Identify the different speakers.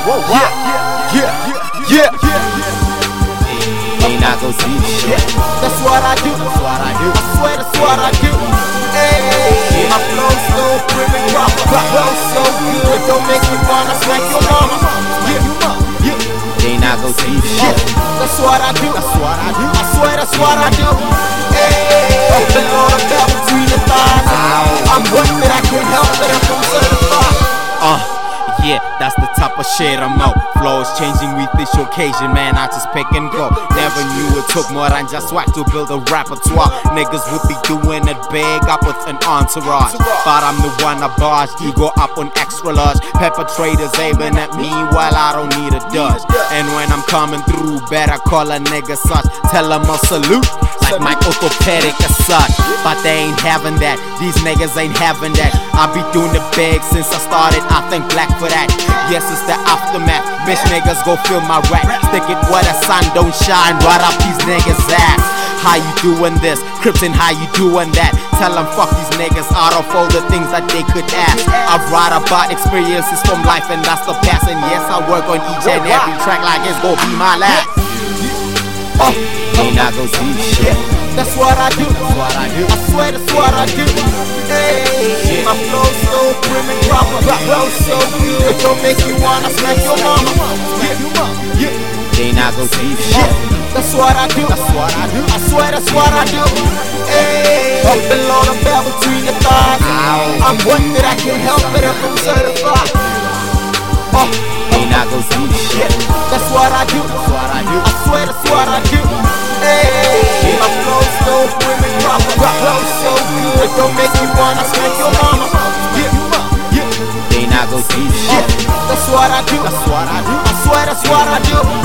Speaker 1: Yeah, yeah, yeah, yeah.
Speaker 2: Ain't not gon' see shit.
Speaker 1: That's what I do.
Speaker 2: That's what I do.
Speaker 1: I swear that's what I do. Hey, my flow so prim and proper. Flow so good, don't make me wanna smack your mama. Yeah, yeah.
Speaker 2: Ain't not gon' see shit.
Speaker 1: That's what I do.
Speaker 2: That's what I do.
Speaker 1: I swear that's what I do. Hey, open all the bell between the thighs. I'm that I can't help it if I'm certified.
Speaker 2: Uh, yeah, that's the type of shit I'm out. Flow is changing with each occasion, man. I just pick and go. Never knew it took more than just swag to build a repertoire. Niggas would be doing it big up with an entourage. But I'm the one I barge, ego up on extra large. Perpetrators aiming at me while I don't need a dodge. And when I'm coming through, better call a nigga such. Tell them a salute. Like my orthopedic as such. But they ain't having that. These niggas ain't having that. I be doing the big since I started. I thank black for that. Yes, it's the aftermath. Bitch niggas go fill my rack. Stick it where the sun don't shine. Right up these niggas' ass. How you doing this? Crips and how you doing that? Tell them fuck these niggas out of all the things that they could ask. I write about experiences from life and that's the past. And yes, I work on each and every track like it's gonna be my last.
Speaker 1: Oh,
Speaker 2: gon' see shit.
Speaker 1: that's what I do.
Speaker 2: That's what I do.
Speaker 1: I swear that's what I do. Hey, my flow so prim and proper. Flow so good, don't make you wanna smack your mama. Yeah, yeah.
Speaker 2: Ain't not gon' see shit.
Speaker 1: That's what I do.
Speaker 2: That's what I do.
Speaker 1: I swear that's what I do. Hey, oh. up below the bell between the thighs. I'm one that I can help it if I'm certified. Oh,
Speaker 2: Ain't not gon' see shit.
Speaker 1: that's what I do.
Speaker 2: That's what I do.
Speaker 1: I swear that's what I do. Don't make you wanna smack your mama. Yeah, yeah.
Speaker 2: Ain't not gon' see shit.
Speaker 1: Uh, that's what I do.
Speaker 2: That's what I do.
Speaker 1: I swear that's what I do.